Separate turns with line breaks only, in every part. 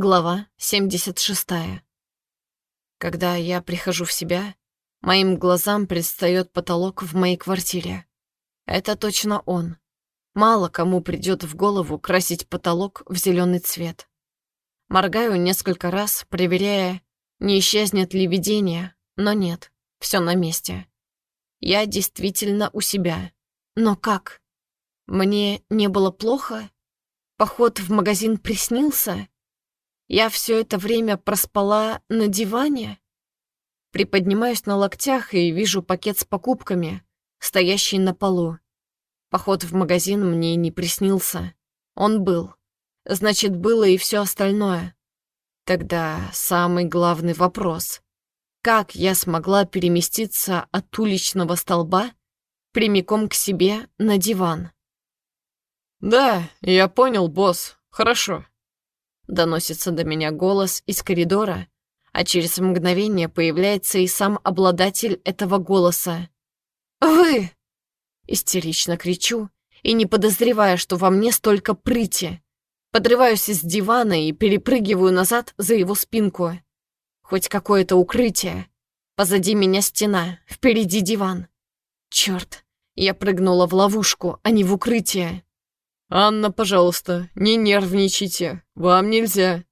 Глава 76. Когда я прихожу в себя, моим глазам предстает потолок в моей квартире. Это точно он. Мало кому придет в голову красить потолок в зеленый цвет. Моргаю несколько раз, проверяя, не исчезнет ли видение, но нет, все на месте. Я действительно у себя. Но как? Мне не было плохо? Поход в магазин приснился? Я все это время проспала на диване. Приподнимаюсь на локтях и вижу пакет с покупками, стоящий на полу. Поход в магазин мне не приснился. Он был. Значит, было и все остальное. Тогда самый главный вопрос. Как я смогла переместиться от уличного столба прямиком к себе на диван?
«Да, я понял, босс. Хорошо»,
Доносится до меня голос из коридора, а через мгновение появляется и сам обладатель этого голоса. «Вы!» Истерично кричу и не подозревая, что во мне столько прыти. Подрываюсь из дивана и перепрыгиваю назад за его спинку. Хоть какое-то укрытие. Позади меня стена, впереди диван. Черт, я прыгнула в ловушку, а не в укрытие.
«Анна, пожалуйста, не нервничайте, вам нельзя.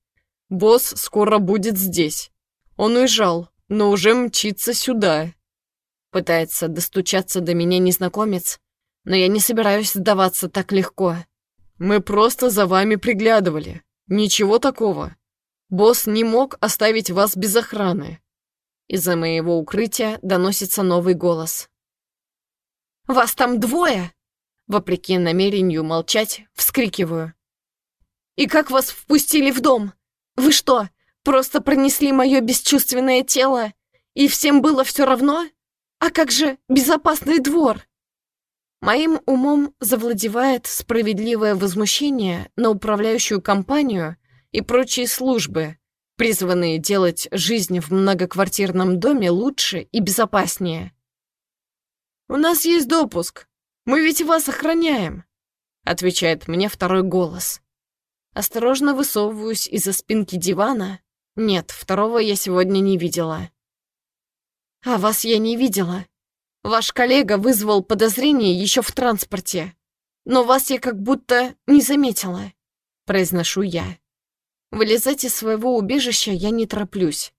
Босс скоро будет здесь. Он уезжал, но уже мчится сюда».
Пытается достучаться до меня незнакомец, но я не собираюсь сдаваться так легко.
«Мы просто за вами приглядывали. Ничего такого. Босс не мог оставить вас без охраны».
Из-за моего укрытия доносится новый голос. «Вас там двое?» Вопреки намерению молчать, вскрикиваю. «И как вас впустили в дом? Вы что, просто пронесли мое бесчувственное тело, и всем было все равно? А как же безопасный двор?» Моим умом завладевает справедливое возмущение на управляющую компанию и прочие службы, призванные делать жизнь в многоквартирном доме лучше и безопаснее.
«У нас есть допуск. Мы ведь вас охраняем», — отвечает мне второй голос.
Осторожно высовываюсь из-за спинки дивана. Нет, второго я сегодня не видела. А вас я не видела. Ваш коллега вызвал подозрение еще в транспорте. Но вас я как будто не заметила, произношу я. Вылезать из своего убежища я не тороплюсь.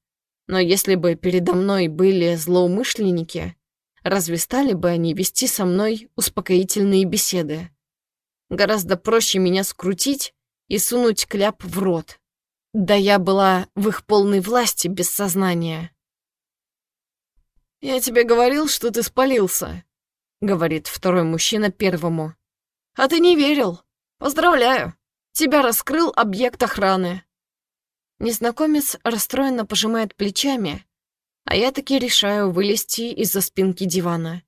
Но если бы передо мной были злоумышленники, Разве стали бы они вести со мной успокоительные беседы? Гораздо проще меня скрутить и сунуть кляп в рот. Да я была в их полной власти без сознания.
«Я тебе говорил, что ты спалился», — говорит второй мужчина первому. «А ты не верил. Поздравляю. Тебя раскрыл объект охраны».
Незнакомец расстроенно пожимает плечами, а я таки решаю вылезти из-за спинки дивана.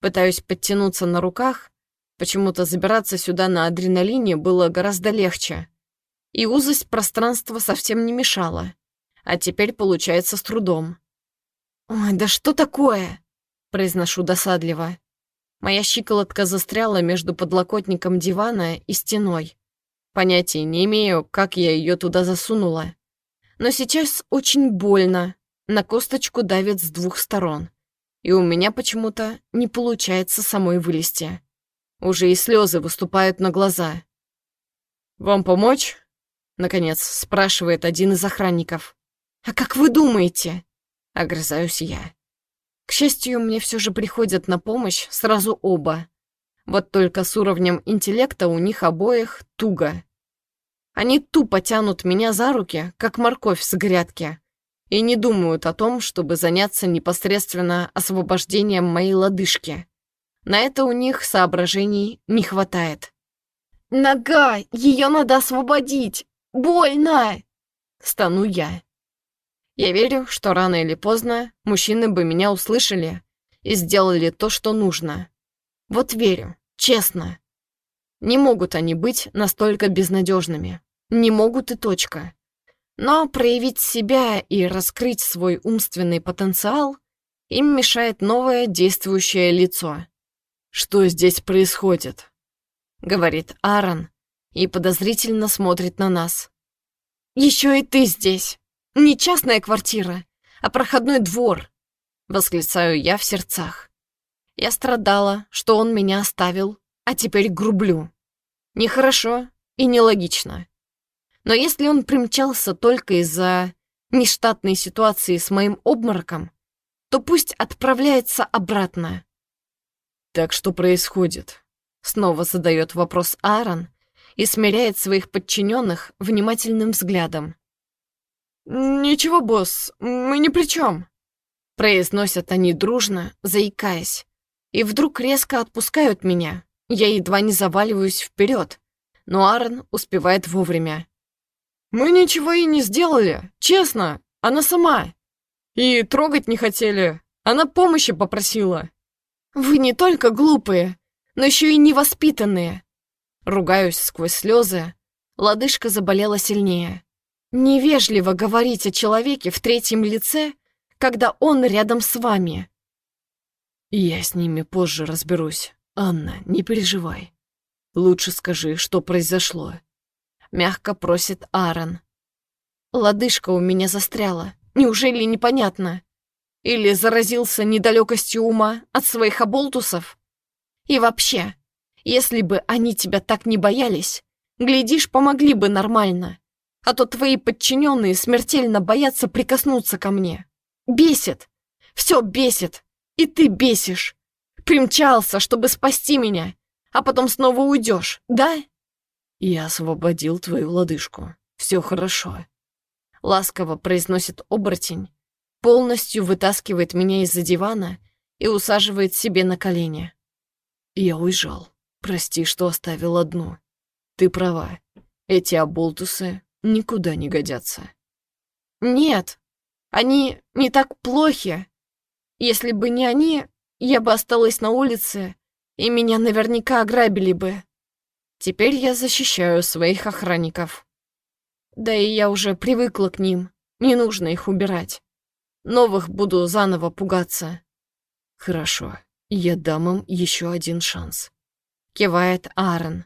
Пытаюсь подтянуться на руках, почему-то забираться сюда на адреналине было гораздо легче. И узость пространства совсем не мешала, а теперь получается с трудом. «Ой, да что такое?» — произношу досадливо. Моя щиколотка застряла между подлокотником дивана и стеной. Понятия не имею, как я ее туда засунула. Но сейчас очень больно, на косточку давит с двух сторон. И у меня почему-то не получается самой вылезти. Уже и слезы выступают на глаза.
«Вам помочь?» Наконец спрашивает один из охранников.
«А как вы думаете?» Огрызаюсь я. К счастью, мне все же приходят на помощь сразу оба. Вот только с уровнем интеллекта у них обоих туго. Они тупо тянут меня за руки, как морковь с грядки и не думают о том, чтобы заняться непосредственно освобождением моей лодыжки. На это у них соображений не хватает. «Нога! Ее надо освободить! Больно!» Стану я. Я верю, что рано или поздно мужчины бы меня услышали и сделали то, что нужно. Вот верю, честно. Не могут они быть настолько безнадежными. Не могут и точка. Но проявить себя и раскрыть свой умственный потенциал им мешает новое действующее лицо.
«Что здесь происходит?»
— говорит Аарон и подозрительно смотрит на нас. еще и ты здесь. Не частная квартира, а проходной двор. Восклицаю я в сердцах. Я страдала, что он меня оставил, а теперь грублю. Нехорошо и нелогично. Но если он примчался только из-за нештатной ситуации с моим обмороком, то пусть отправляется обратно.
«Так что происходит?»
Снова задает вопрос Аарон и смиряет своих подчиненных внимательным взглядом.
«Ничего, босс, мы ни при чем»,
произносят они дружно, заикаясь, и вдруг резко отпускают меня. Я едва не заваливаюсь вперед, но Аарон успевает вовремя.
Мы ничего и не сделали, честно, она сама. И трогать не хотели, она помощи попросила.
Вы не только глупые, но еще и невоспитанные. Ругаюсь сквозь слезы, лодыжка заболела сильнее. Невежливо говорить о человеке в третьем лице, когда он рядом с вами.
Я с ними позже разберусь. Анна, не переживай. Лучше скажи, что произошло
мягко просит Аарон. Лодыжка у меня застряла. Неужели непонятно? Или заразился недалекостью ума от своих оболтусов? И вообще, если бы они тебя так не боялись, глядишь, помогли бы нормально. А то твои подчиненные смертельно боятся прикоснуться ко мне. Бесит. Все бесит. И ты бесишь. Примчался, чтобы спасти меня, а потом снова уйдешь, да?
«Я освободил твою лодыжку. Все хорошо», —
ласково произносит оборотень, полностью вытаскивает меня из-за дивана и усаживает себе на колени.
«Я уезжал. Прости, что оставил одну. Ты права. Эти оболтусы никуда не годятся».
«Нет, они не так плохи. Если бы не они, я бы осталась на улице, и меня наверняка ограбили бы». Теперь я защищаю своих охранников. Да и я уже привыкла к ним, не нужно их убирать. Новых буду заново пугаться.
Хорошо, я дам им еще один шанс.
Кивает Аарон.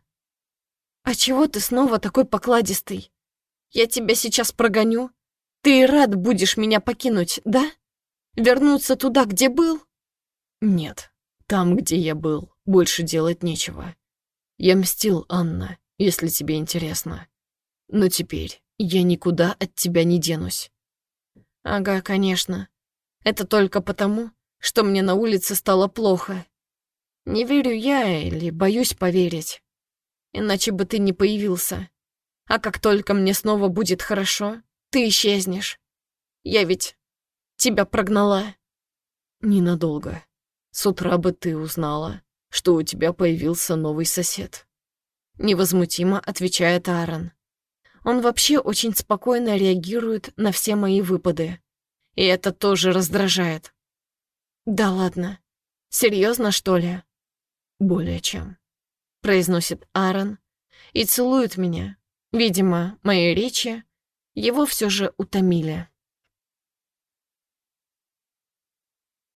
А чего ты снова такой покладистый? Я тебя сейчас прогоню. Ты рад будешь меня покинуть, да? Вернуться туда, где был?
Нет, там, где я был, больше делать нечего. Я мстил, Анна, если тебе интересно. Но теперь я никуда от тебя не денусь.
Ага, конечно. Это только потому, что мне на улице стало плохо. Не верю я или боюсь поверить. Иначе бы ты не появился. А как только мне снова будет хорошо, ты исчезнешь. Я ведь тебя прогнала.
Ненадолго. С утра бы ты узнала, что у тебя появился новый сосед.
Невозмутимо отвечает Аарон. Он вообще очень спокойно реагирует на все мои выпады. И это тоже раздражает. Да ладно. Серьезно, что ли?
Более чем.
Произносит Аарон и целует меня. Видимо, мои речи его все же утомили.